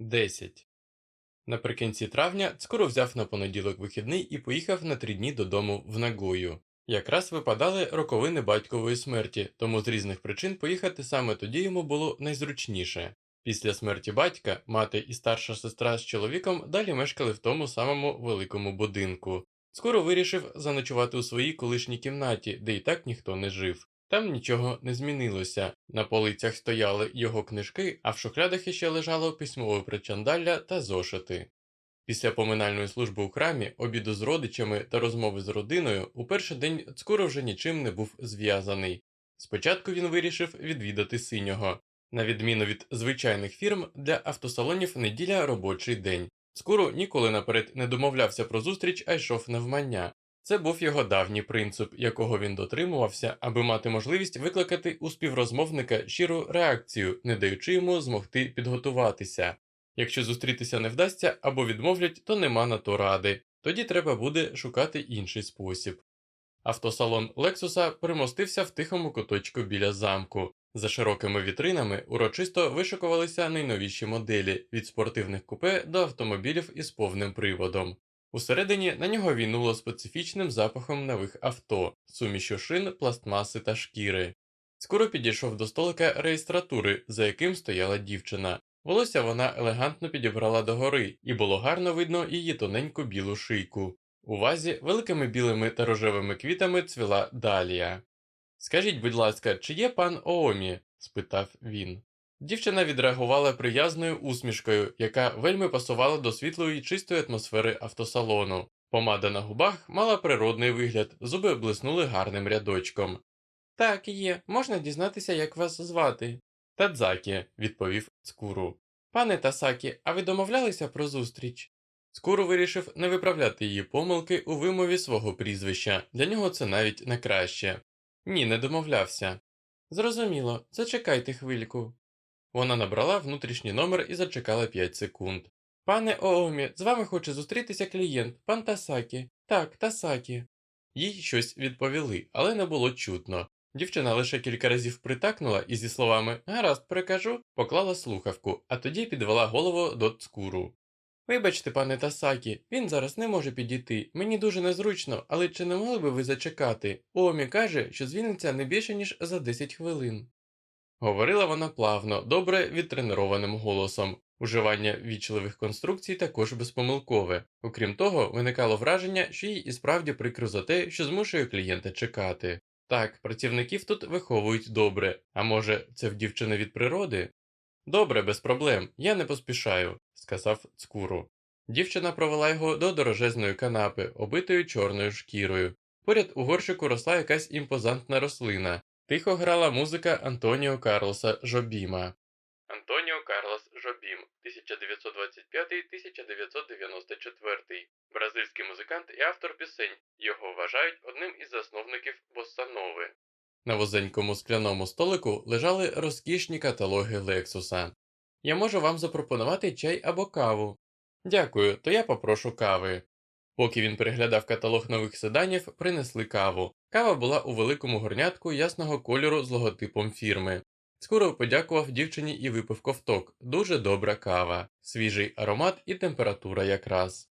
10. Наприкінці травня Цкуро взяв на понеділок вихідний і поїхав на три дні додому в Нагою. Якраз випадали роковини батькової смерті, тому з різних причин поїхати саме тоді йому було найзручніше. Після смерті батька мати і старша сестра з чоловіком далі мешкали в тому самому великому будинку. Скоро вирішив заночувати у своїй колишній кімнаті, де і так ніхто не жив. Там нічого не змінилося. На полицях стояли його книжки, а в шухлядах іще лежало письмове причандалля та зошити. Після поминальної служби у храмі, обіду з родичами та розмови з родиною, у перший день Цкуро вже нічим не був зв'язаний. Спочатку він вирішив відвідати синього. На відміну від звичайних фірм, для автосалонів неділя робочий день. Скоро ніколи наперед не домовлявся про зустріч, а йшов навмання. Це був його давній принцип, якого він дотримувався, аби мати можливість викликати у співрозмовника щиру реакцію, не даючи йому змогти підготуватися. Якщо зустрітися не вдасться або відмовлять, то нема на то ради, тоді треба буде шукати інший спосіб. Автосалон Лексуса примостився в тихому куточку біля замку. За широкими вітринами урочисто вишикувалися найновіші моделі від спортивних купе до автомобілів із повним приводом. Усередині на нього війнуло специфічним запахом нових авто, сумішю шин, пластмаси та шкіри. Скоро підійшов до столика реєстратури, за яким стояла дівчина. Волосся вона елегантно підібрала догори, і було гарно видно її тоненьку білу шийку. У вазі великими білими та рожевими квітами цвіла далія. Скажіть, будь ласка, чи є пан Оомі? спитав він. Дівчина відреагувала приязною усмішкою, яка вельми пасувала до світлої чистої атмосфери автосалону. Помада на губах мала природний вигляд, зуби блиснули гарним рядочком. Так, є, можна дізнатися, як вас звати. Тадзакі, відповів Цкуру. Пане Тасакі, а ви домовлялися про зустріч? Скуру вирішив не виправляти її помилки у вимові свого прізвища, для нього це навіть не краще. Ні, не домовлявся. Зрозуміло, зачекайте хвильку. Вона набрала внутрішній номер і зачекала 5 секунд. Пане Оомі, з вами хоче зустрітися клієнт, пан Тасакі. Так, Тасакі. Їй щось відповіли, але не було чутно. Дівчина лише кілька разів притакнула і зі словами Гаразд, прикажу, поклала слухавку, а тоді підвела голову до цкуру. Вибачте, пане Тасакі, він зараз не може підійти. Мені дуже незручно, але чи не могли би ви зачекати? Оомі каже, що звільниться не більше, ніж за 10 хвилин. Говорила вона плавно, добре відтренованим голосом. Уживання вічливих конструкцій також безпомилкове. Окрім того, виникало враження, що їй і справді прикро за те, що змушує клієнта чекати. Так, працівників тут виховують добре, а може, це в дівчини від природи? Добре, без проблем, я не поспішаю, сказав цкуру. Дівчина провела його до дорожезної канапи, обитої чорною шкірою. Поряд у горщику росла якась імпозантна рослина. Тихо грала музика Антоніо Карлоса Жобіма. Антоніо Карлос Жобім, 1925-1994, бразильський музикант і автор пісень. Його вважають одним із засновників боссанови. На вузенькому скляному столику лежали розкішні каталоги Лексуса. Я можу вам запропонувати чай або каву. Дякую, то я попрошу кави. Поки він переглядав каталог нових седанів, принесли каву. Кава була у великому горнятку ясного кольору з логотипом фірми. Скоро подякував дівчині і випив ковток. Дуже добра кава, свіжий аромат і температура якраз.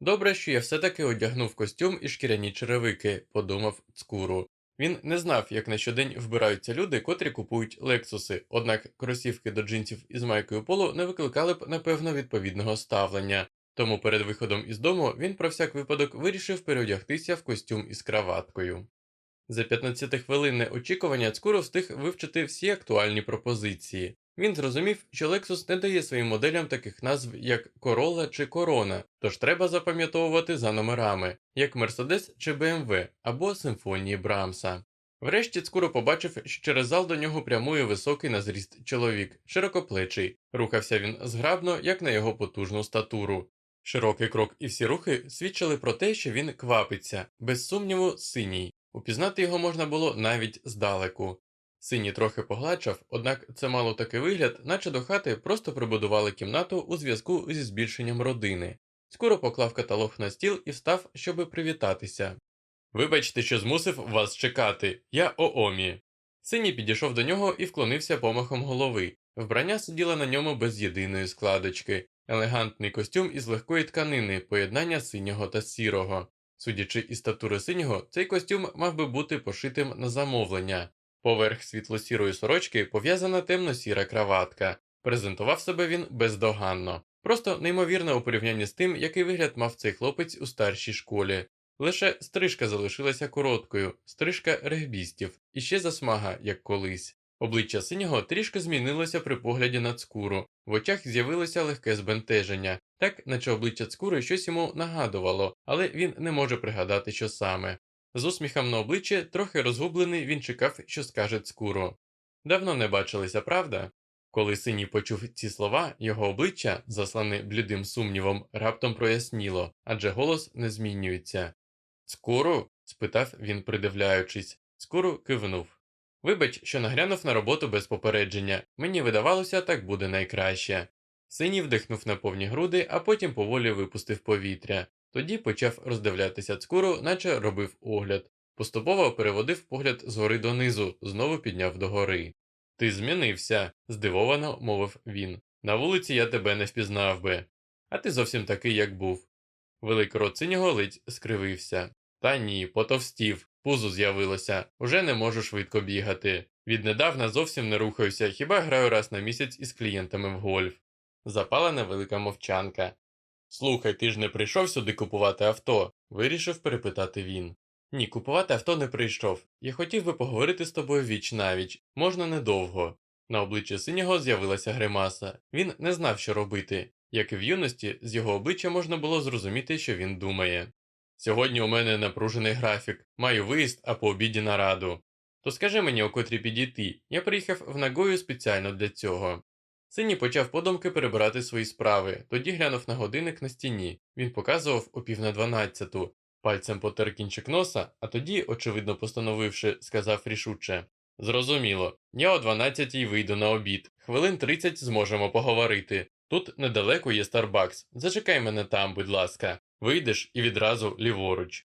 Добре, що я все-таки одягнув костюм і шкіряні черевики, подумав цкуру. Він не знав, як на щодень вбираються люди, котрі купують лексуси, однак кросівки до джинсів із майкою полу не викликали б, напевно, відповідного ставлення. Тому перед виходом із дому він про всяк випадок вирішив переодягтися в костюм із краваткою. За 15-хвилинне очікування Цкуро встиг вивчити всі актуальні пропозиції. Він зрозумів, що Lexus не дає своїм моделям таких назв, як Corolla чи Corona, тож треба запам'ятовувати за номерами, як Mercedes чи BMW або симфонії Брамса. Врешті Цкуро побачив, що через зал до нього прямує високий на зріст чоловік, широкоплечий. Рухався він зграбно, як на його потужну статуру. Широкий крок і всі рухи свідчили про те, що він квапиться, без сумніву, синій. Упізнати його можна було навіть здалеку. Синій трохи погладшав, однак це мало такий вигляд, наче до хати просто прибудували кімнату у зв'язку зі збільшенням родини. Скоро поклав каталог на стіл і встав, щоби привітатися. Вибачте, що змусив вас чекати, я Оомі. Синій підійшов до нього і вклонився помахом голови. Вбрання сиділо на ньому без єдиної складочки, елегантний костюм із легкої тканини, поєднання синього та сірого. Судячи із статури синього, цей костюм мав би бути пошитим на замовлення. Поверх світло-сірої сорочки пов'язана темно-сіра краватка. Презентував себе він бездоганно. Просто неймовірно у порівнянні з тим, який вигляд мав цей хлопець у старшій школі. Лише стрижка залишилася короткою, стрижка регбістів, і ще засмага, як колись. Обличчя синього трішки змінилося при погляді на цкуру, в очах з'явилося легке збентеження, так наче обличчя цкури щось йому нагадувало, але він не може пригадати, що саме. З усміхом на обличчі, трохи розгублений, він чекав, що скаже цкуру. Давно не бачилися, правда? Коли синій почув ці слова, його обличчя, заслане блідим сумнівом, раптом проясніло, адже голос не змінюється. Цкуру? спитав він, придивляючись. Цкуру кивнув. Вибач, що наглянув на роботу без попередження, мені видавалося, так буде найкраще. Синій вдихнув на повні груди, а потім поволі випустив повітря. Тоді почав роздивлятися цкуру, наче робив огляд. Поступово переводив погляд згори донизу, знову підняв догори. Ти змінився, здивовано мовив він. На вулиці я тебе не впізнав би. А ти зовсім такий, як був. Великий рот синього ледь скривився. Та ні, потовстів, пузо з'явилося, уже не можу швидко бігати. Віднедавна зовсім не рухаюся, хіба граю раз на місяць із клієнтами в гольф. Запала невелика мовчанка. Слухай, ти ж не прийшов сюди купувати авто, вирішив перепитати він. Ні, купувати авто не прийшов. Я хотів би поговорити з тобою віч навіч, можна недовго. На обличчі синього з'явилася гримаса. Він не знав, що робити. Як і в юності, з його обличчя можна було зрозуміти, що він думає. Сьогодні у мене напружений графік, маю виїзд, а по обіді нараду. То скажи мені, о котрі підійти, я приїхав в Нагою спеціально для цього. Синій почав подумки перебирати свої справи, тоді глянув на годинник на стіні. Він показував о пів на дванадцяту, пальцем потер кінчик носа, а тоді, очевидно постановивши, сказав рішуче Зрозуміло, я о дванадцятій вийду на обід, хвилин тридцять зможемо поговорити. Тут недалеко є Старбакс. Зачекай мене там, будь ласка. Вийдеш і відразу ліворуч.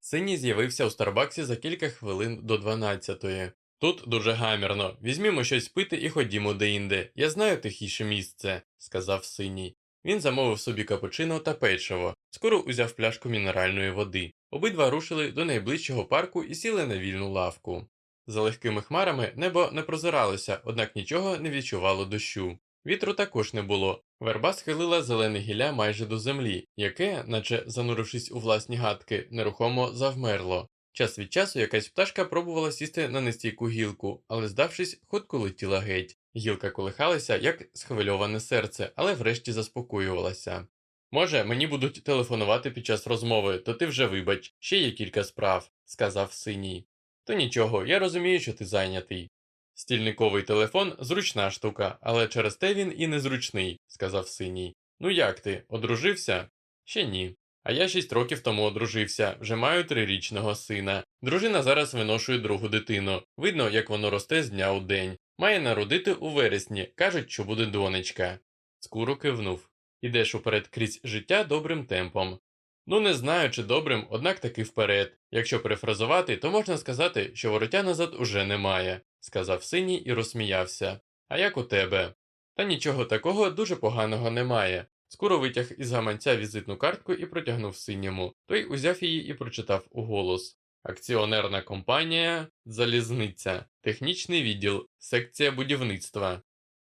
Синій з'явився у Старбаксі за кілька хвилин до 12-ї. Тут дуже гамірно. Візьмімо щось пити і ходімо деінде. Я знаю тихіше місце, сказав синій. Він замовив собі капучино та печиво. Скоро узяв пляшку мінеральної води. Обидва рушили до найближчого парку і сіли на вільну лавку. За легкими хмарами небо не прозиралося, однак нічого не відчувало дощу. Вітру також не було. Верба схилила зелене гілля майже до землі, яке, наче занурившись у власні гадки, нерухомо завмерло. Час від часу якась пташка пробувала сісти на нестійку гілку, але, здавшись, хутко летіла геть. Гілка колихалася, як схвильоване серце, але врешті заспокоювалася. Може, мені будуть телефонувати під час розмови, то ти вже вибач, ще є кілька справ, сказав синій. То нічого, я розумію, що ти зайнятий. Стільниковий телефон зручна штука, але через те він і незручний, сказав синій. Ну як ти, одружився? Ще ні. А я шість років тому одружився, вже маю трирічного сина. Дружина зараз виношує другу дитину. Видно, як воно росте з дня у день. Має народити у вересні, кажуть, що буде донечка. Скуру кивнув. Ідеш уперед крізь життя добрим темпом. Ну, не знаю, чи добрим, однак таки вперед. Якщо перефразувати, то можна сказати, що вороття назад уже немає, сказав синій і розсміявся. А як у тебе? Та нічого такого дуже поганого немає. Скоро витяг із гаманця візитну картку і протягнув синьому. Той узяв її і прочитав уголос. Акціонерна компанія Залізниця, технічний відділ, секція будівництва.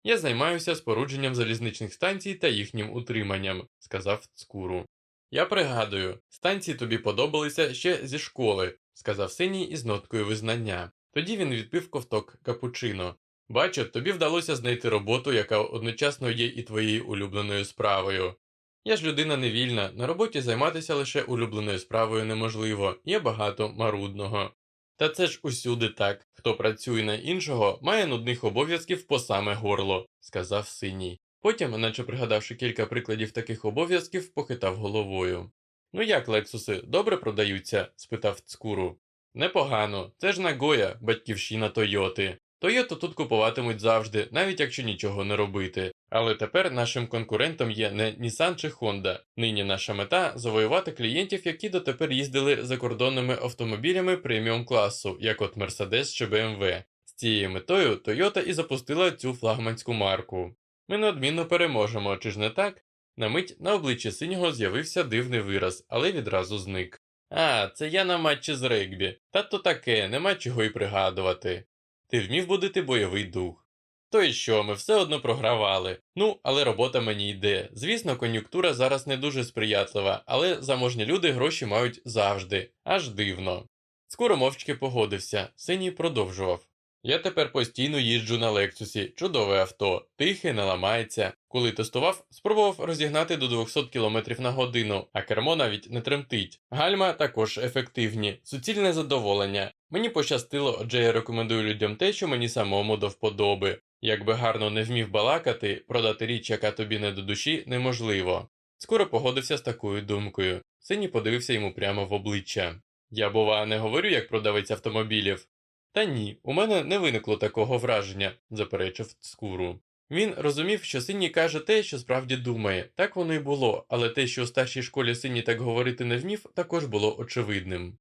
Я займаюся спорудженням залізничних станцій та їхнім утриманням, сказав Цкуру. Я пригадую, станції тобі подобалися ще зі школи, сказав синій із ноткою визнання. Тоді він відпив ковток капучино. Бачу, тобі вдалося знайти роботу, яка одночасно є і твоєю улюбленою справою. Я ж людина невільна, на роботі займатися лише улюбленою справою неможливо, є багато марудного. Та це ж усюди так хто працює на іншого, має нудних обов'язків по саме горло, сказав синій. Потім, наче пригадавши кілька прикладів таких обов'язків, похитав головою. Ну як, лексуси, добре продаються? спитав цкуру. Непогано, це ж Нагоя, батьківщина Тойоти. Тойоту тут купуватимуть завжди, навіть якщо нічого не робити. Але тепер нашим конкурентом є не Nissan чи Honda. Нині наша мета завоювати клієнтів, які дотепер їздили закордонними автомобілями преміум класу, як от Mercedes чи BMW. З цією метою Toyota і запустила цю флагманську марку. Ми неодмінно переможемо, чи ж не так? На мить на обличчі синього з'явився дивний вираз, але відразу зник. А, це я на матчі з регбі. Та то таке, нема чого й пригадувати. Ти вмів будити бойовий дух. То й що, ми все одно програвали. Ну, але робота мені йде. Звісно, кон'юнктура зараз не дуже сприятлива, але заможні люди гроші мають завжди, аж дивно. Скоро мовчки погодився, синій продовжував. Я тепер постійно їжджу на Лексусі, чудове авто, тихе, не ламається. Коли тестував, спробував розігнати до 200 км на годину, а кермо навіть не тремтить. Гальма також ефективні, суцільне задоволення. Мені пощастило, адже я рекомендую людям те, що мені самому до вподоби. Якби гарно не вмів балакати, продати річ, яка тобі не до душі, неможливо. Скоро погодився з такою думкою. Синій подивився йому прямо в обличчя. Я, бува, не говорю як продавець автомобілів. Та ні, у мене не виникло такого враження, заперечив Цкуру. Він розумів, що синій каже те, що справді думає, так воно й було, але те, що у старшій школі синій так говорити не вмів, також було очевидним.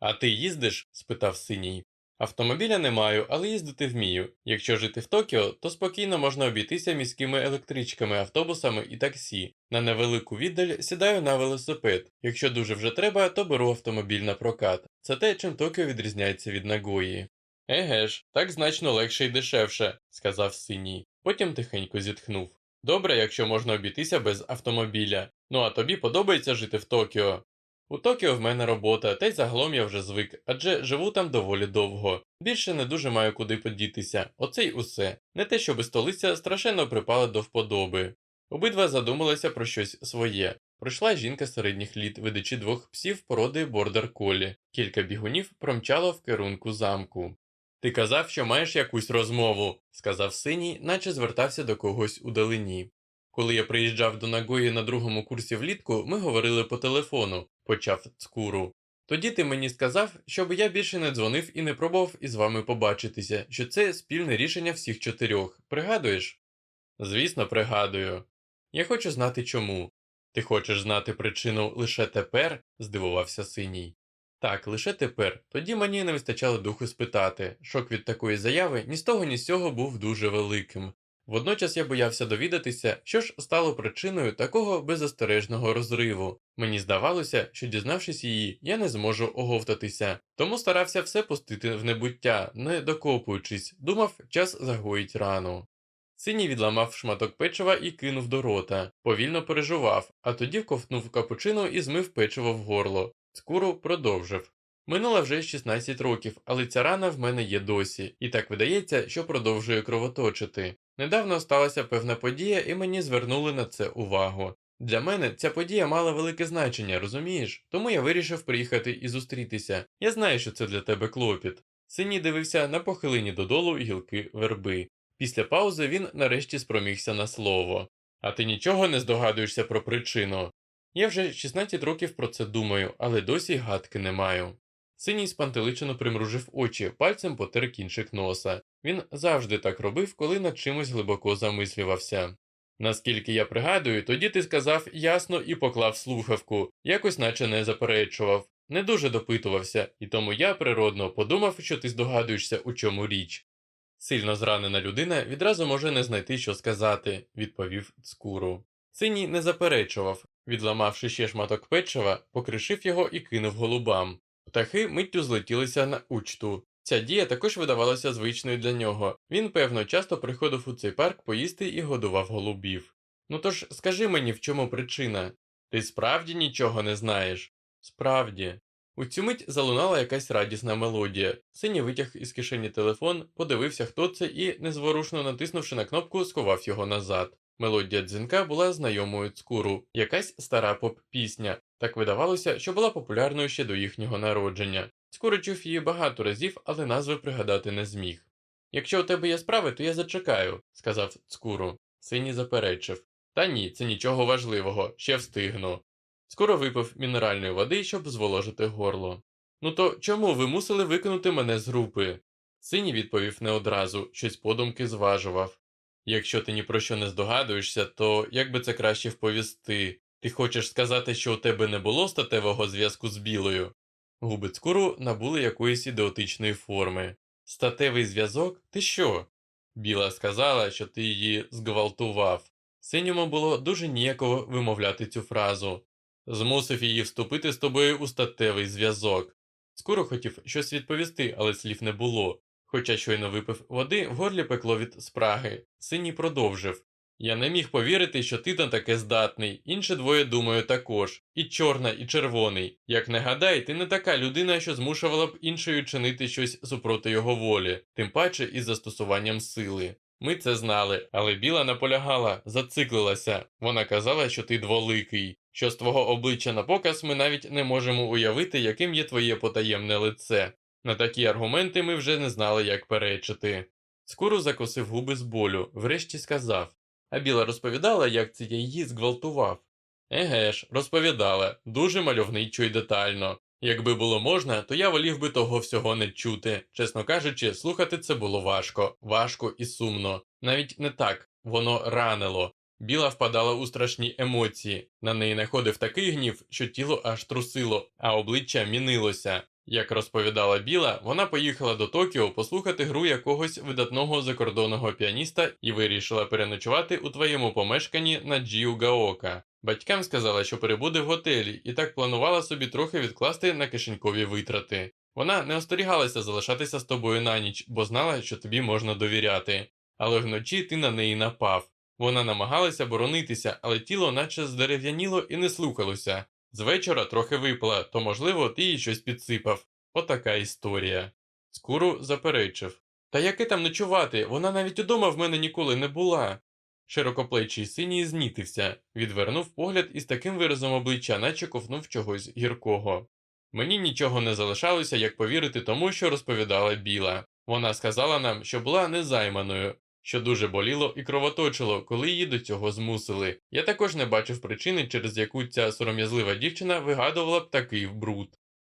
А ти їздиш? спитав синій. Автомобіля не маю, але їздити вмію. Якщо жити в Токіо, то спокійно можна обійтися міськими електричками, автобусами і таксі. На невелику віддаль сідаю на велосипед. Якщо дуже вже треба, то беру автомобіль на прокат. Це те, чим Токіо відрізняється від Нагої. Еге ж, так значно легше і дешевше, сказав синій. Потім тихенько зітхнув. Добре, якщо можна обійтися без автомобіля. Ну а тобі подобається жити в Токіо? У Токіо в мене робота, та й загалом я вже звик, адже живу там доволі довго. Більше не дуже маю куди подітися, оце й усе. Не те, щоби столиця страшенно припала до вподоби. Обидва задумалися про щось своє. Прийшла жінка середніх літ, ведучи двох псів породи бордер колі. Кілька бігунів промчало в керунку замку. Ти казав, що маєш якусь розмову, сказав синій, наче звертався до когось у далині. Коли я приїжджав до Нагої на другому курсі влітку, ми говорили по телефону, почав цкуру. Тоді ти мені сказав, щоб я більше не дзвонив і не пробував із вами побачитися, що це спільне рішення всіх чотирьох. Пригадуєш? Звісно, пригадую. Я хочу знати чому. Ти хочеш знати причину лише тепер? здивувався синій. Так, лише тепер. Тоді мені не вистачало духу спитати. Шок від такої заяви ні з того, ні з цього був дуже великим. Водночас я боявся довідатися, що ж стало причиною такого беззастережного розриву. Мені здавалося, що, дізнавшись її, я не зможу оговтатися, тому старався все пустити в небуття, не докопуючись, думав, час загоїть рану. Синій відламав шматок печива і кинув до рота, повільно пережував, а тоді вковтнув капучино і змив печиво в горло. Скуру продовжив. Минуло вже 16 років, але ця рана в мене є досі, і так видається, що продовжує кровоточити. Недавно сталася певна подія, і мені звернули на це увагу. Для мене ця подія мала велике значення, розумієш? Тому я вирішив приїхати і зустрітися. Я знаю, що це для тебе клопіт. Синій дивився на похилині додолу гілки верби. Після паузи він нарешті спромігся на слово. А ти нічого не здогадуєшся про причину? Я вже 16 років про це думаю, але досі гадки не маю. Синій спантеличено примружив очі, пальцем потер кінчик носа. Він завжди так робив, коли над чимось глибоко замислювався. Наскільки я пригадую, тоді ти сказав ясно і поклав слухавку, якось наче не заперечував, не дуже допитувався, і тому я природно подумав, що ти здогадуєшся, у чому річ. Сильно зранена людина відразу може не знайти, що сказати, відповів цкуру. Синій не заперечував, відламавши ще шматок печива, покришив його і кинув голубам. Птахи миттю злетілися на учту. Ця дія також видавалася звичною для нього. Він, певно, часто приходив у цей парк поїсти і годував голубів. Ну тож скажи мені, в чому причина? Ти справді нічого не знаєш? Справді. У цю мить залунала якась радісна мелодія. Синій витяг із кишені телефон, подивився, хто це, і, незворушно натиснувши на кнопку, сховав його назад. Мелодія дзвінка була знайомою цкуру, якась стара поп-пісня. Так видавалося, що була популярною ще до їхнього народження. Скоро чув її багато разів, але назви пригадати не зміг. Якщо у тебе є справи, то я зачекаю, сказав цкуру. Синій заперечив. Та ні, це нічого важливого, ще встигну. Скоро випив мінеральної води, щоб зволожити горло. Ну то чому ви мусили викинути мене з групи? Синій відповів не одразу, щось подумки зважував. Якщо ти ні про що не здогадуєшся, то як би це краще вповісти? Ти хочеш сказати, що у тебе не було статевого зв'язку з білою? Губи цкуру набули якоїсь ідеотичної форми. Статевий зв'язок? Ти що? Біла сказала, що ти її зґвалтував. Синьому було дуже ніяково вимовляти цю фразу. Змусив її вступити з тобою у статевий зв'язок. Скоро хотів щось відповісти, але слів не було. Хоча щойно випив води, в горлі пекло від спраги. Синій продовжив. Я не міг повірити, що ти на таке здатний. Інші двоє думаю також. І чорна, і червоний. Як не гадай, ти не така людина, що змушувала б іншою чинити щось супроти його волі, тим паче із застосуванням сили. Ми це знали, але біла наполягала, зациклилася. Вона казала, що ти дволикий, що з твого обличчя на показ ми навіть не можемо уявити, яким є твоє потаємне лице. На такі аргументи ми вже не знали, як перечити. Скоро закосив губи з болю, врешті сказав. А біла розповідала, як це я її зґвалтував. Еге ж, розповідала, дуже мальовничо й детально. Якби було можна, то я волів би того всього не чути. Чесно кажучи, слухати це було важко, важко і сумно. Навіть не так, воно ранило. Біла впадала у страшні емоції. На неї находив такий гнів, що тіло аж трусило, а обличчя мінилося. Як розповідала Біла, вона поїхала до Токіо послухати гру якогось видатного закордонного піаніста і вирішила переночувати у твоєму помешканні на Джіу Гаока. Батькам сказала, що перебуде в готелі, і так планувала собі трохи відкласти на кишенькові витрати. Вона не остерігалася залишатися з тобою на ніч, бо знала, що тобі можна довіряти. Але вночі ти на неї напав. Вона намагалася боронитися, але тіло наче здерев'яніло і не слухалося. З вечора трохи випила, то, можливо, ти їй щось підсипав. Отака історія. Скуру заперечив. Та яке там ночувати? Вона навіть удома в мене ніколи не була. Широкоплечий синій знітився, відвернув погляд із таким виразом обличчя, наче ковнув чогось гіркого. Мені нічого не залишалося, як повірити тому, що розповідала Біла. Вона сказала нам, що була незайманою, що дуже боліло і кровоточило, коли її до цього змусили. Я також не бачив причини, через яку ця сором'язлива дівчина вигадувала б такий бруд.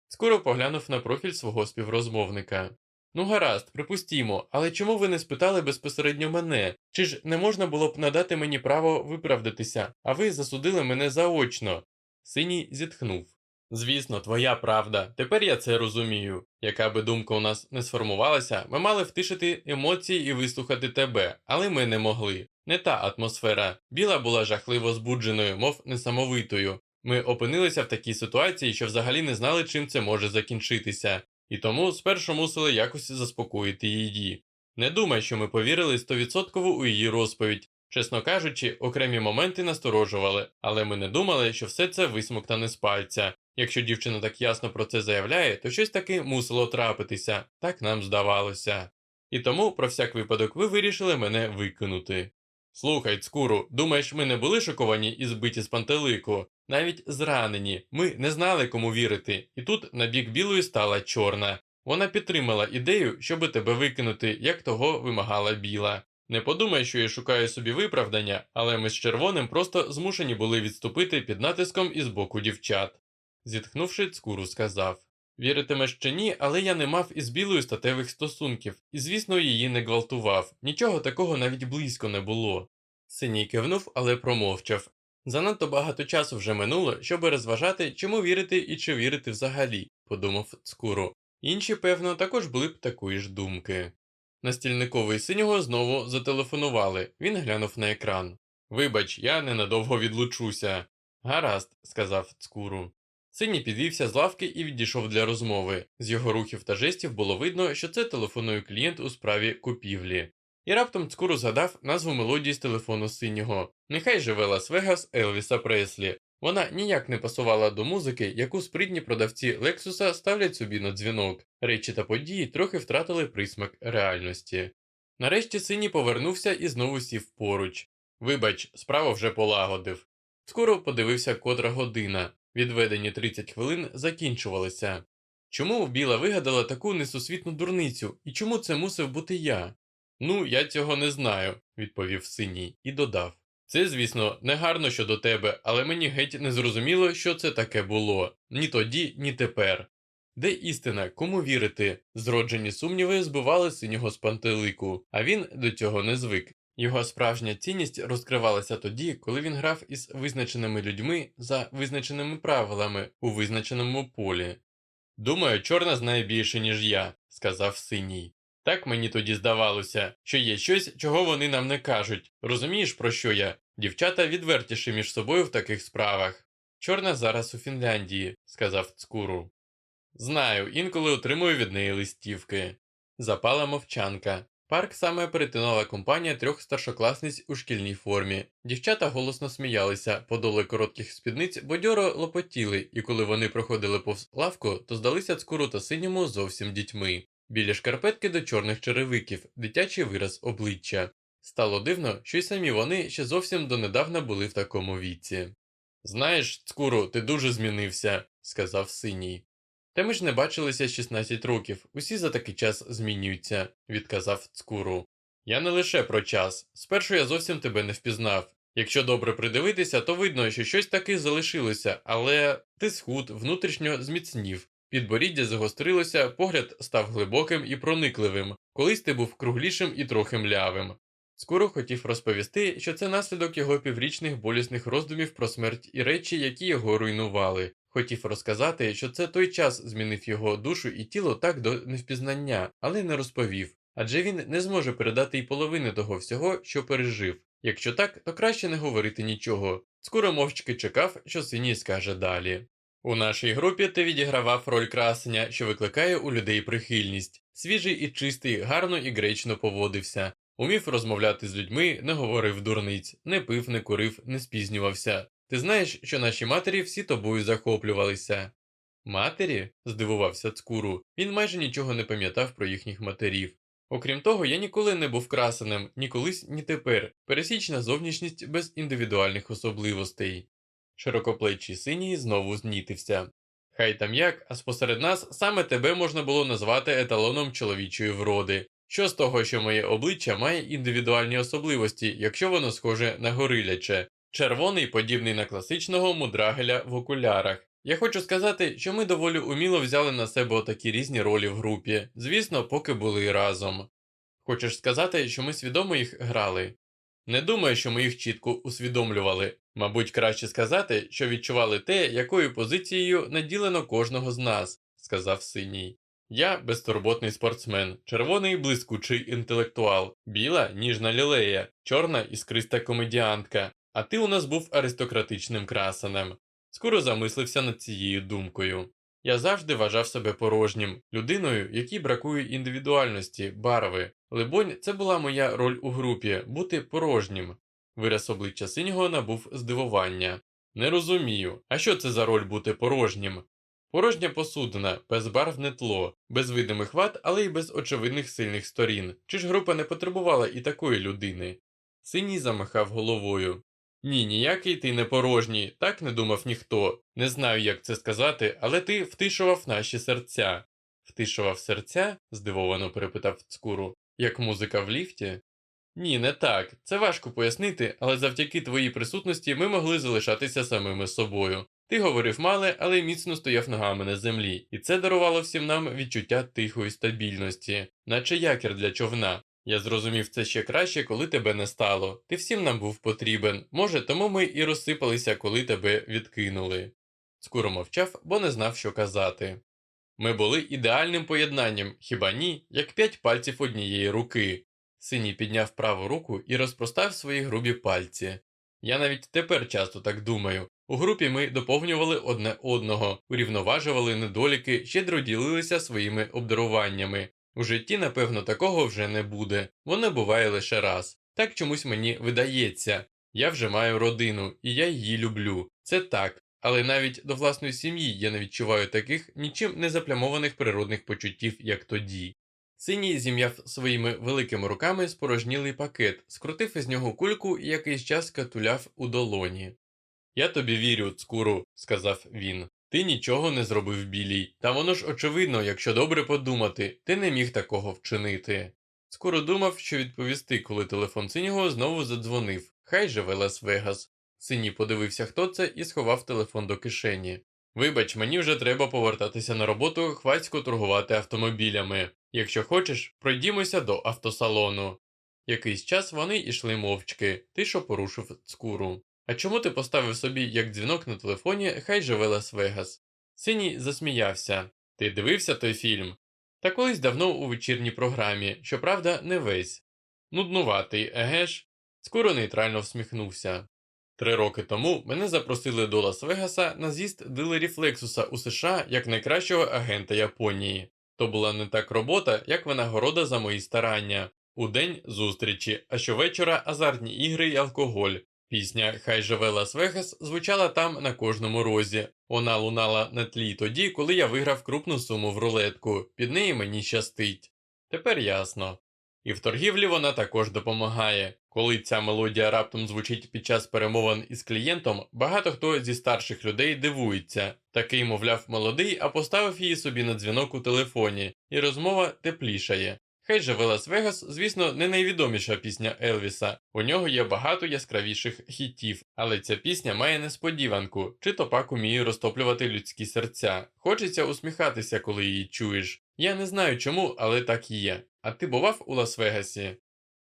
Скоро поглянув на профіль свого співрозмовника. Ну, гаразд, припустімо, але чому ви не спитали безпосередньо мене? Чи ж не можна було б надати мені право виправдатися, а ви засудили мене заочно? Синій зітхнув. Звісно, твоя правда. Тепер я це розумію. Яка би думка у нас не сформувалася, ми мали втишити емоції і вислухати тебе, але ми не могли. Не та атмосфера. Біла була жахливо збудженою, мов несамовитою. Ми опинилися в такій ситуації, що взагалі не знали, чим це може закінчитися, і тому спершу мусили якось заспокоїти її. Не думай, що ми повірили стовідсотково у її розповідь. Чесно кажучи, окремі моменти насторожували, але ми не думали, що все це висмоктане з пальця. Якщо дівчина так ясно про це заявляє, то щось таки мусило трапитися, так нам здавалося. І тому, про всяк випадок, ви вирішили мене викинути. Слухай, цкуру, думаєш, ми не були шоковані і збиті з пантелику? Навіть зранені, ми не знали, кому вірити, і тут на бік білої стала чорна. Вона підтримала ідею, щоби тебе викинути, як того вимагала біла. Не подумай, що я шукаю собі виправдання, але ми з червоним просто змушені були відступити під натиском із боку дівчат. Зітхнувши, цкуру сказав Віритимеш чи ні, але я не мав із білою статевих стосунків, і, звісно, її не гвалтував. Нічого такого навіть близько не було. Синій кивнув, але промовчав. Занадто багато часу вже минуло, щоб розважати, чому вірити і чи вірити взагалі, подумав цкуру. Інші, певно, також були б такої ж думки. Настільниковий синього знову зателефонували. Він глянув на екран. Вибач, я ненадовго відлучуся. Гаразд, сказав цкуру. Синій підвівся з лавки і відійшов для розмови. З його рухів та жестів було видно, що це телефонує клієнт у справі купівлі. І раптом цкуру згадав назву мелодії з телефону синього. Нехай живе Лас-Вегас Елвіса Преслі. Вона ніяк не пасувала до музики, яку спритні продавці Лексуса ставлять собі на дзвінок. Речі та події трохи втратили присмак реальності. Нарешті синій повернувся і знову сів поруч. Вибач, справа вже полагодив. Скоро подивився котра година. Відведені 30 хвилин закінчувалися. Чому біла вигадала таку несусвітну дурницю, і чому це мусив бути я? Ну, я цього не знаю, відповів синій і додав. Це, звісно, не гарно щодо тебе, але мені геть не зрозуміло, що це таке було ні тоді, ні тепер. Де істина, кому вірити? Зроджені сумніви збивали синього з пантелику, а він до цього не звик. Його справжня цінність розкривалася тоді, коли він грав із визначеними людьми за визначеними правилами у визначеному полі. Думаю, чорна знає більше, ніж я, сказав синій. Так мені тоді здавалося, що є щось, чого вони нам не кажуть. Розумієш, про що я? Дівчата відвертіші між собою в таких справах. Чорна зараз у Фінляндії, сказав Цкуру. Знаю, інколи отримую від неї листівки. Запала мовчанка. Парк саме перетинала компанія трьох старшокласниць у шкільній формі. Дівчата голосно сміялися, подоли коротких спідниць бадьоро лопотіли, і коли вони проходили повз лавку, то здалися цкуру та синьому зовсім дітьми. Біля шкарпетки до чорних черевиків, дитячий вираз обличчя. Стало дивно, що й самі вони ще зовсім донедавна були в такому віці. Знаєш, цкуру, ти дуже змінився, сказав синій. Та ми ж не бачилися 16 років, усі за такий час змінюються, відказав цкуру. Я не лише про час. Спершу я зовсім тебе не впізнав. Якщо добре придивитися, то видно, що щось таки залишилося, але ти схуд внутрішньо зміцнів. Підборіддя загострилося, погляд став глибоким і проникливим, колись ти був круглішим і трохи млявим. Скоро хотів розповісти, що це наслідок його піврічних болісних роздумів про смерть і речі, які його руйнували. Хотів розказати, що це той час змінив його душу і тіло так до невпізнання, але не розповів, адже він не зможе передати й половини того всього, що пережив. Якщо так, то краще не говорити нічого. Скоро мовчки чекав, що синій скаже далі. У нашій групі ти відігравав роль красення, що викликає у людей прихильність. Свіжий і чистий, гарно і гречно поводився. Умів розмовляти з людьми, не говорив дурниць, не пив, не курив, не спізнювався. Ти знаєш, що наші матері всі тобою захоплювалися. Матері? здивувався цкуру, він майже нічого не пам'ятав про їхніх матерів. Окрім того, я ніколи не був красеним, ні колись, ні тепер. Пересічна зовнішність без індивідуальних особливостей. Широкоплечий синій знову знітився. Хай там як, а спосеред нас саме тебе можна було назвати еталоном чоловічої вроди. Що з того, що моє обличчя має індивідуальні особливості, якщо воно схоже на гориляче, червоний, подібний на класичного мудрагеля в окулярах. Я хочу сказати, що ми доволі уміло взяли на себе отакі різні ролі в групі, звісно, поки були разом. Хочеш сказати, що ми свідомо їх грали? Не думаю, що ми їх чітко усвідомлювали. Мабуть, краще сказати, що відчували те, якою позицією наділено кожного з нас, сказав синій. Я безтурботний спортсмен, червоний блискучий інтелектуал, біла ніжна лілея, чорна іскриста комедіантка, а ти у нас був аристократичним красенем. Скоро замислився над цією думкою. Я завжди вважав себе порожнім, людиною, якій бракує індивідуальності, барви. Либонь, це була моя роль у групі бути порожнім. Вираз обличчя синього набув здивування. Не розумію, а що це за роль бути порожнім? Порожня посудина, безбарвне тло, без видимих вад, але й без очевидних сильних сторін. Чи ж група не потребувала і такої людини? Синій замахав головою. Ні, ніякий ти не порожній, так не думав ніхто. Не знаю, як це сказати, але ти втишував наші серця. Втишував серця? здивовано перепитав цкуру. Як музика в ліфті? Ні, не так. Це важко пояснити, але завдяки твоїй присутності ми могли залишатися самими собою. Ти говорив мале, але міцно стояв ногами на землі, і це дарувало всім нам відчуття тихої стабільності, наче якір для човна. Я зрозумів це ще краще, коли тебе не стало. Ти всім нам був потрібен. Може, тому ми і розсипалися, коли тебе відкинули. Скоро мовчав, бо не знав, що казати. Ми були ідеальним поєднанням, хіба ні, як п'ять пальців однієї руки. Синій підняв праву руку і розпростав свої грубі пальці. Я навіть тепер часто так думаю. У групі ми доповнювали одне одного, урівноважували недоліки, щедро ділилися своїми обдаруваннями. У житті, напевно, такого вже не буде, воно буває лише раз. Так чомусь мені видається. Я вже маю родину, і я її люблю. Це так. Але навіть до власної сім'ї я не відчуваю таких нічим не заплямованих природних почуттів, як тоді. Синій зім'яв своїми великими руками спорожнілий пакет, скрутив із нього кульку і якийсь час катуляв у долоні. Я тобі вірю, цкуру, сказав він. Ти нічого не зробив білій, та воно ж очевидно, якщо добре подумати, ти не міг такого вчинити. Скоро думав, що відповісти, коли телефон синього знову задзвонив. Хай живе Лас-Вегас. Синій подивився, хто це, і сховав телефон до кишені. Вибач, мені вже треба повертатися на роботу хвацько торгувати автомобілями. Якщо хочеш, пройдімося до автосалону. Якийсь час вони йшли мовчки, тишо порушив цкуру. А чому ти поставив собі як дзвінок на телефоні, хай живе Лас-Вегас? Синій засміявся. Ти дивився той фільм? Та колись давно у вечірній програмі, щоправда, не весь. Нуднуватий, еге ж? Скоро нейтрально всміхнувся. Три роки тому мене запросили до Лас-Вегаса на з'їзд дилерів Лексуса у США як найкращого агента Японії. То була не так робота, як винагорода за мої старання. У день зустрічі, а щовечора азартні ігри і алкоголь. Пісня Хай живе Лас-Вегас звучала там на кожному розі. Вона лунала на тлі тоді, коли я виграв крупну суму в рулетку. Під неї мені щастить. Тепер ясно. І в торгівлі вона також допомагає. Коли ця мелодія раптом звучить під час перемовин із клієнтом, багато хто зі старших людей дивується. Такий, мовляв, молодий, а поставив її собі на дзвінок у телефоні, і розмова теплішає. Хай живе Лас-Вегас, звісно, не найвідоміша пісня Елвіса. У нього є багато яскравіших хітів, але ця пісня має несподіванку, чи то пак уміє розтоплювати людські серця. Хочеться усміхатися, коли її чуєш. Я не знаю чому, але так і є. А ти бував у Лас-Вегасі?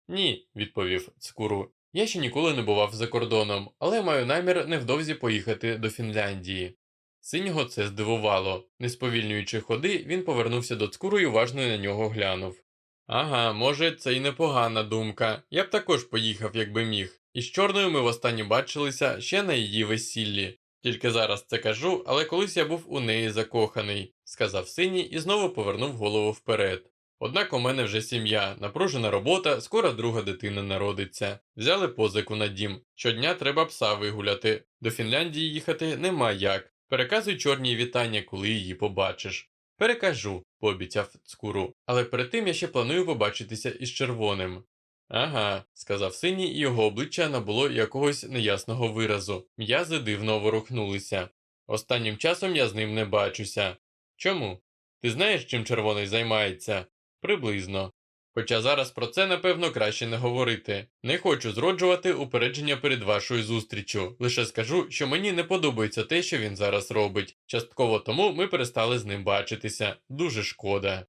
Ні, відповів Цкуру. Я ще ніколи не бував за кордоном, але маю намір невдовзі поїхати до Фінляндії. Синього це здивувало. Не сповільнюючи ходи, він повернувся до цкуру і уважно на нього глянув. Ага, може, це й непогана думка. Я б також поїхав, якби міг. І з чорною ми востаннє бачилися ще на її весіллі. Тільки зараз це кажу, але колись я був у неї закоханий, сказав синій і знову повернув голову вперед. Однак у мене вже сім'я, напружена робота, скоро друга дитина народиться. Взяли позику на дім. Щодня треба пса вигуляти. До Фінляндії їхати нема як. Переказуй чорній вітання, коли її побачиш. Перекажу, пообіцяв цкуру, але перед тим я ще планую побачитися із червоним. Ага, сказав синій, і його обличчя набуло якогось неясного виразу. М'язи дивно ворухнулися. Останнім часом я з ним не бачуся. Чому? Ти знаєш, чим червоний займається? Приблизно. Хоча зараз про це, напевно, краще не говорити. Не хочу зроджувати упередження перед вашою зустрічю. Лише скажу, що мені не подобається те, що він зараз робить. Частково тому ми перестали з ним бачитися. Дуже шкода.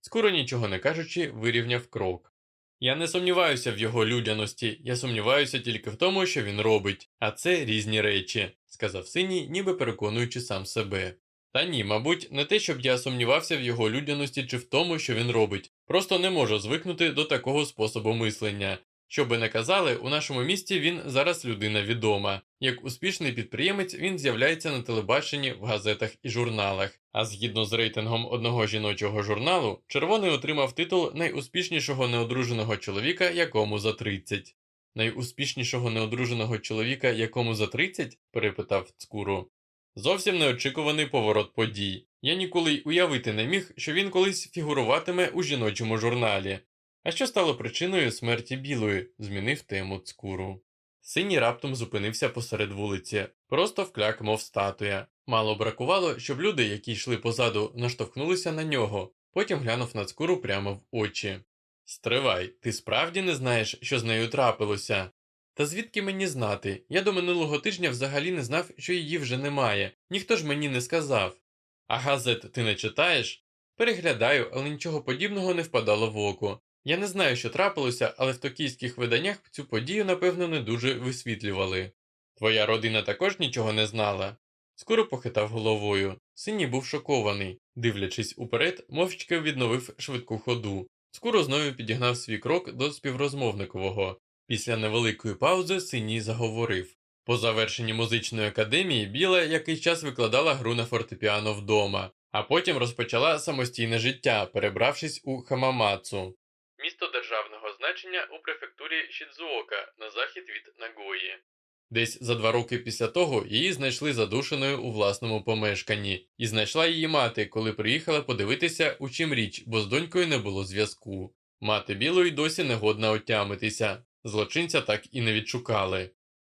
Скоро нічого не кажучи, вирівняв крок. Я не сумніваюся в його людяності, я сумніваюся тільки в тому, що він робить, а це різні речі, сказав синій, ніби переконуючи сам себе. Та ні, мабуть, не те, щоб я сумнівався в його людяності чи в тому, що він робить, просто не можу звикнути до такого способу мислення. Що би не казали, у нашому місті він зараз людина відома. Як успішний підприємець він з'являється на телебаченні, в газетах і журналах. А згідно з рейтингом одного жіночого журналу, червоний отримав титул найуспішнішого неодруженого чоловіка, якому за 30. Найуспішнішого неодруженого чоловіка, якому за 30? перепитав Цкуру. Зовсім неочікуваний поворот подій. Я ніколи й уявити не міг, що він колись фігуруватиме у жіночому журналі. А що стало причиною смерті білої, змінив тему цкуру. Синій раптом зупинився посеред вулиці, просто вкляк, мов статуя. Мало бракувало, щоб люди, які йшли позаду, наштовхнулися на нього, потім глянув на цкуру прямо в очі. Стривай, ти справді не знаєш, що з нею трапилося? Та звідки мені знати? Я до минулого тижня взагалі не знав, що її вже немає, ніхто ж мені не сказав. А газет ти не читаєш? Переглядаю, але нічого подібного не впадало в око. Я не знаю, що трапилося, але в токійських виданнях цю подію, напевно, не дуже висвітлювали. Твоя родина також нічого не знала. Скоро похитав головою. Синій був шокований, дивлячись уперед, мовчки відновив швидку ходу. Скоро знову підігнав свій крок до співрозмовникового. Після невеликої паузи синій заговорив. По завершенні музичної академії Біла якийсь час викладала гру на фортепіано вдома, а потім розпочала самостійне життя, перебравшись у Хамамацу. Місто державного значення у префектурі Шідзуока на захід від Нагої. Десь за два роки після того її знайшли задушеною у власному помешканні, і знайшла її мати, коли приїхала подивитися, у чим річ, бо з донькою не було зв'язку. Мати білої досі не годна отямитися. Злочинця так і не відшукали.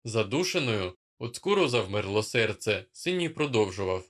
Задушеною скоро завмерло серце, синій продовжував.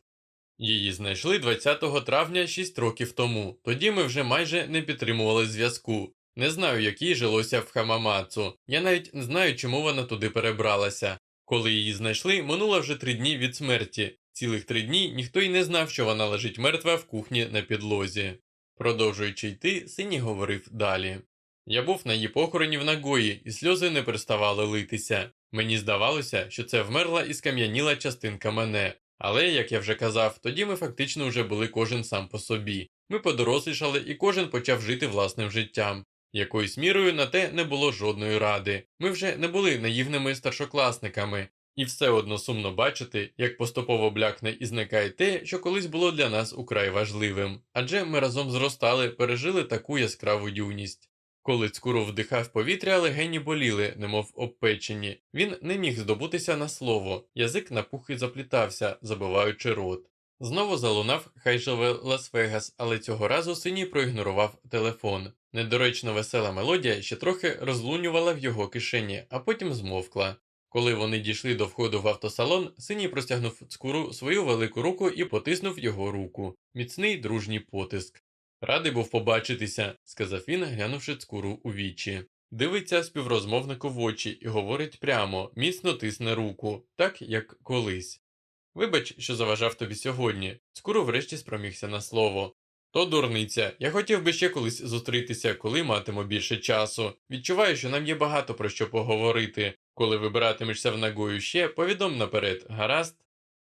Її знайшли 20 травня 6 років тому, тоді ми вже майже не підтримували зв'язку. Не знаю, як їй жилося в Хамамацу, я навіть не знаю, чому вона туди перебралася. Коли її знайшли, минуло вже три дні від смерті. Цілих три дні ніхто й не знав, що вона лежить мертва в кухні на підлозі. Продовжуючи йти, синій говорив далі. Я був на її похороні в Нагої, і сльози не переставали литися. Мені здавалося, що це вмерла і скам'яніла частинка мене. Але, як я вже казав, тоді ми фактично вже були кожен сам по собі. Ми подорослішали і кожен почав жити власним життям. Якоюсь мірою на те не було жодної ради. Ми вже не були наївними старшокласниками, і все одно сумно бачити, як поступово блякне і зникає те, що колись було для нас украй важливим. Адже ми разом зростали, пережили таку яскраву юність. Коли Цкуров вдихав повітря, легені боліли, немов обпечені. Він не міг здобутися на слово, язик напух і заплітався, забиваючи рот. Знову залунав хай живе Лас-Вегас, але цього разу синій проігнорував телефон. Недоречно весела мелодія ще трохи розлунювала в його кишені, а потім змовкла. Коли вони дійшли до входу в автосалон, синій простягнув цкуру свою велику руку і потиснув його руку. Міцний дружній потиск. Радий був побачитися, сказав він, глянувши цкуру у вічі. Дивиться співрозмовнику в очі і говорить прямо, міцно тисне руку, так як колись. Вибач, що заважав тобі сьогодні. Цкуру врешті спромігся на слово. То дурниця, я хотів би ще колись зустрітися, коли матиму більше часу. Відчуваю, що нам є багато про що поговорити. Коли вибиратимешся в нагою ще, повідом наперед, гаразд?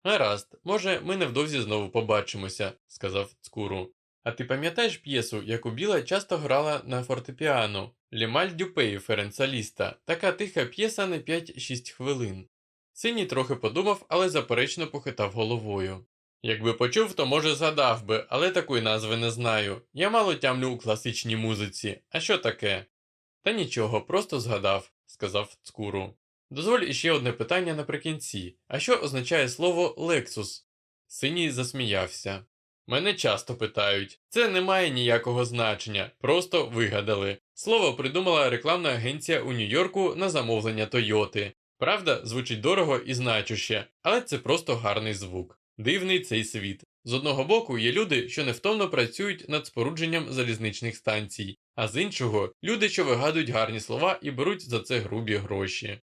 Гаразд, може, ми невдовзі знову побачимося, сказав Цкуру. А ти пам'ятаєш п'єсу, яку Біла часто грала на фортепіано Лімаль Дюпеї Ференца Ліста, така тиха п'єса на 5-6 хвилин. Синій трохи подумав, але заперечно похитав головою. Якби почув, то може згадав би, але такої назви не знаю. Я мало тямлю у класичній музиці. А що таке? Та нічого, просто згадав, сказав Цкуру. Дозволь іще одне питання наприкінці. А що означає слово лексус? Синій засміявся. Мене часто питають. Це не має ніякого значення, просто вигадали. Слово придумала рекламна агенція у Нью-Йорку на замовлення Тойоти. Правда, звучить дорого і значуще, але це просто гарний звук. Дивний цей світ. З одного боку є люди, що невтомно працюють над спорудженням залізничних станцій, а з іншого люди, що вигадують гарні слова і беруть за це грубі гроші.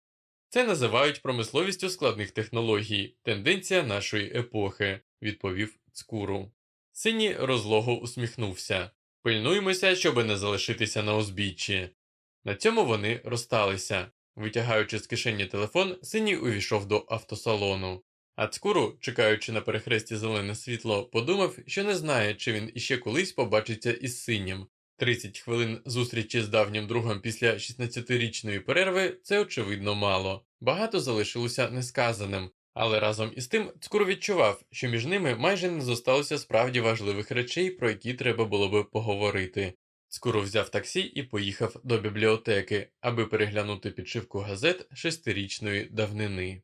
Це називають промисловістю складних технологій, тенденція нашої епохи, відповів Цкуру. Синій розлого усміхнувся. Пильнуймося, щоби не залишитися на узбіччі. На цьому вони розсталися. Витягаючи з кишені телефон, синій увійшов до автосалону. А Цкуру, чекаючи на перехресті зелене світло, подумав, що не знає, чи він іще колись побачиться із синім. 30 хвилин зустрічі з давнім другом після 16-річної перерви це очевидно мало. Багато залишилося несказаним, але разом із тим Цкур відчував, що між ними майже не зосталося справді важливих речей, про які треба було би поговорити. Скоро взяв таксі і поїхав до бібліотеки, аби переглянути підшивку газет шестирічної давнини.